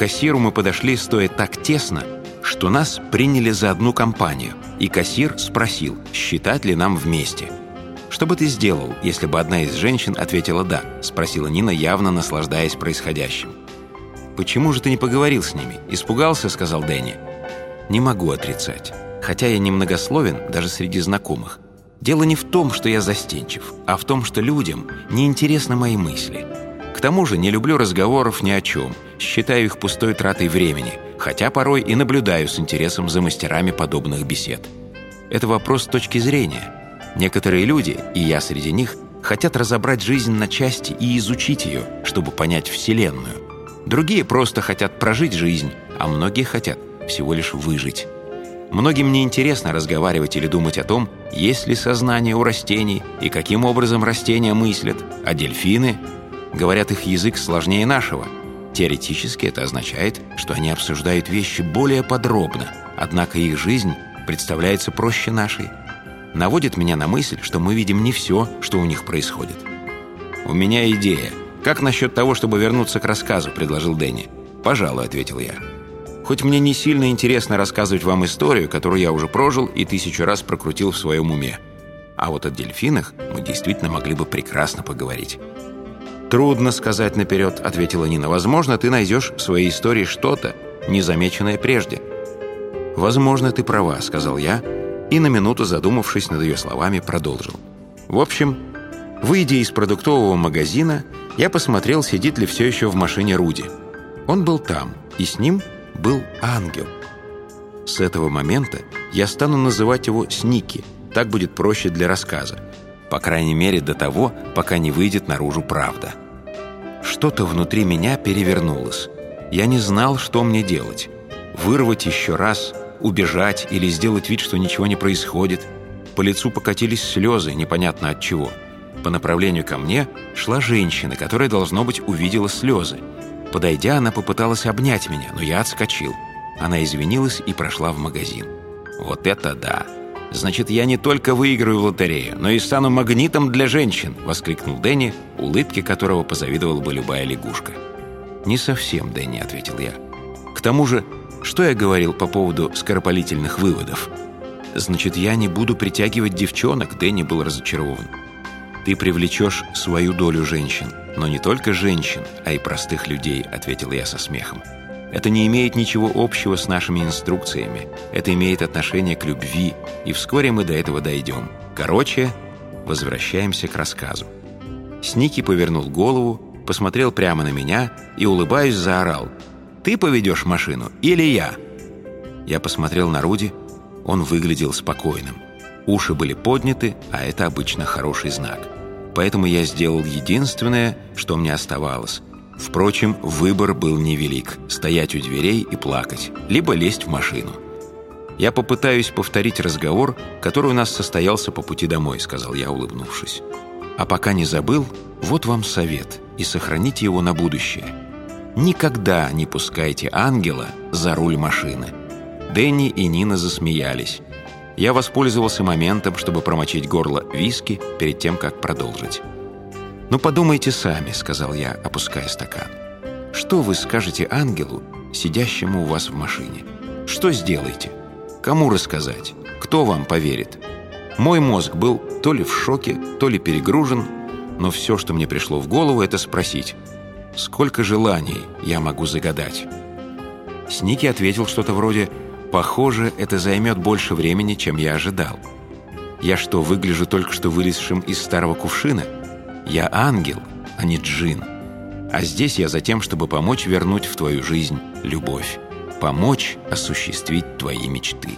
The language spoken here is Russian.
кассиру мы подошли, стоя так тесно, что нас приняли за одну компанию, и кассир спросил, считать ли нам вместе. «Что бы ты сделал, если бы одна из женщин ответила «да», — спросила Нина, явно наслаждаясь происходящим. «Почему же ты не поговорил с ними? Испугался?» — сказал Дэнни. «Не могу отрицать. Хотя я немногословен даже среди знакомых. Дело не в том, что я застенчив, а в том, что людям неинтересны мои мысли. К тому же не люблю разговоров ни о чем, считаю их пустой тратой времени, хотя порой и наблюдаю с интересом за мастерами подобных бесед. Это вопрос точки зрения. Некоторые люди, и я среди них, хотят разобрать жизнь на части и изучить ее, чтобы понять Вселенную. Другие просто хотят прожить жизнь, а многие хотят всего лишь выжить. Многим не интересно разговаривать или думать о том, есть ли сознание у растений и каким образом растения мыслят, а дельфины, говорят, их язык сложнее нашего. Теоретически это означает, что они обсуждают вещи более подробно, однако их жизнь представляется проще нашей. Наводит меня на мысль, что мы видим не все, что у них происходит. «У меня идея. Как насчет того, чтобы вернуться к рассказу?» – предложил Дэнни. «Пожалуй», – ответил я. Хоть мне не сильно интересно рассказывать вам историю, которую я уже прожил и тысячу раз прокрутил в своем уме. А вот о дельфинах мы действительно могли бы прекрасно поговорить. «Трудно сказать наперед», — ответила Нина. «Возможно, ты найдешь в своей истории что-то, незамеченное прежде». «Возможно, ты права», — сказал я, и на минуту, задумавшись над ее словами, продолжил. «В общем, выйдя из продуктового магазина, я посмотрел, сидит ли все еще в машине Руди. Он был там, и с ним был ангел. С этого момента я стану называть его Сники, так будет проще для рассказа. По крайней мере, до того, пока не выйдет наружу правда. Что-то внутри меня перевернулось. Я не знал, что мне делать. Вырвать еще раз, убежать или сделать вид, что ничего не происходит. По лицу покатились слезы, непонятно от чего. По направлению ко мне шла женщина, которая, должно быть, увидела слезы. Подойдя, она попыталась обнять меня, но я отскочил. Она извинилась и прошла в магазин. «Вот это да! Значит, я не только выиграю в лотерею, но и стану магнитом для женщин!» — воскликнул Дэнни, улыбки которого позавидовала бы любая лягушка. «Не совсем, Дэнни», — ответил я. «К тому же, что я говорил по поводу скоропалительных выводов?» «Значит, я не буду притягивать девчонок», — Дэнни был разочарован. «Ты привлечешь свою долю женщин, но не только женщин, а и простых людей», — ответил я со смехом. «Это не имеет ничего общего с нашими инструкциями. Это имеет отношение к любви, и вскоре мы до этого дойдем. Короче, возвращаемся к рассказу». Сники повернул голову, посмотрел прямо на меня и, улыбаясь, заорал. «Ты поведешь машину или я?» Я посмотрел на Руди. Он выглядел спокойным. Уши были подняты, а это обычно хороший знак. Поэтому я сделал единственное, что мне оставалось. Впрочем, выбор был невелик – стоять у дверей и плакать, либо лезть в машину. «Я попытаюсь повторить разговор, который у нас состоялся по пути домой», – сказал я, улыбнувшись. «А пока не забыл, вот вам совет, и сохраните его на будущее. Никогда не пускайте ангела за руль машины». Дэнни и Нина засмеялись. Я воспользовался моментом, чтобы промочить горло виски перед тем, как продолжить. «Ну, подумайте сами», — сказал я, опуская стакан. «Что вы скажете ангелу, сидящему у вас в машине? Что сделаете? Кому рассказать? Кто вам поверит?» Мой мозг был то ли в шоке, то ли перегружен, но все, что мне пришло в голову, это спросить, сколько желаний я могу загадать. Сники ответил что-то вроде Похоже, это займет больше времени, чем я ожидал. Я что, выгляжу только что вылезшим из старого кувшина? Я ангел, а не джин. А здесь я за тем, чтобы помочь вернуть в твою жизнь любовь. Помочь осуществить твои мечты.